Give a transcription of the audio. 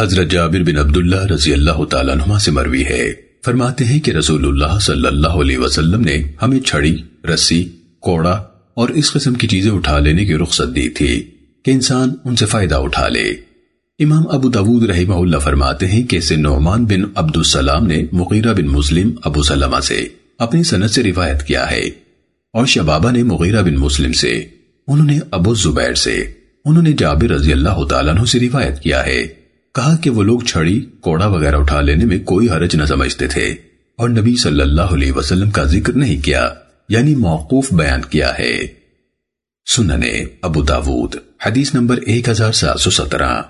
حضرت جابر بن عبداللہ رضی اللہ تعالیٰ عنہ سے مروی ہے۔ فرماتے ہیں کہ رسول اللہ صلی اللہ علیہ وسلم نے ہمیں چھڑی، رسی، کوڑا اور اس قسم کی چیزیں اٹھا لینے کی رخصت دی تھی کہ انسان ان سے فائدہ اٹھا لے۔ امام ابو داود رحمہ اللہ فرماتے ہیں کہ اسے نعمان بن عبد السلام نے مغیرہ بن مسلم ابو سلمہ سے اپنی سنت سے روایت کیا ہے اور شبابہ نے مغیرہ بن مسلم سے، انہوں نے ابو زبیر سے، انہوں نے جابر رضی اللہ تعالیٰ عنہ سے روایت کیا ہے۔ کہا کہ وہ لوگ چھڑی، کوڑا وغیرہ اٹھا لینے میں کوئی حرج نہ سمجھتے تھے اور نبی صلی اللہ علیہ وسلم کا ذکر نہیں کیا یعنی موقوف بیان کیا ہے۔ سننے ابو داود، حدیث نمبر 1717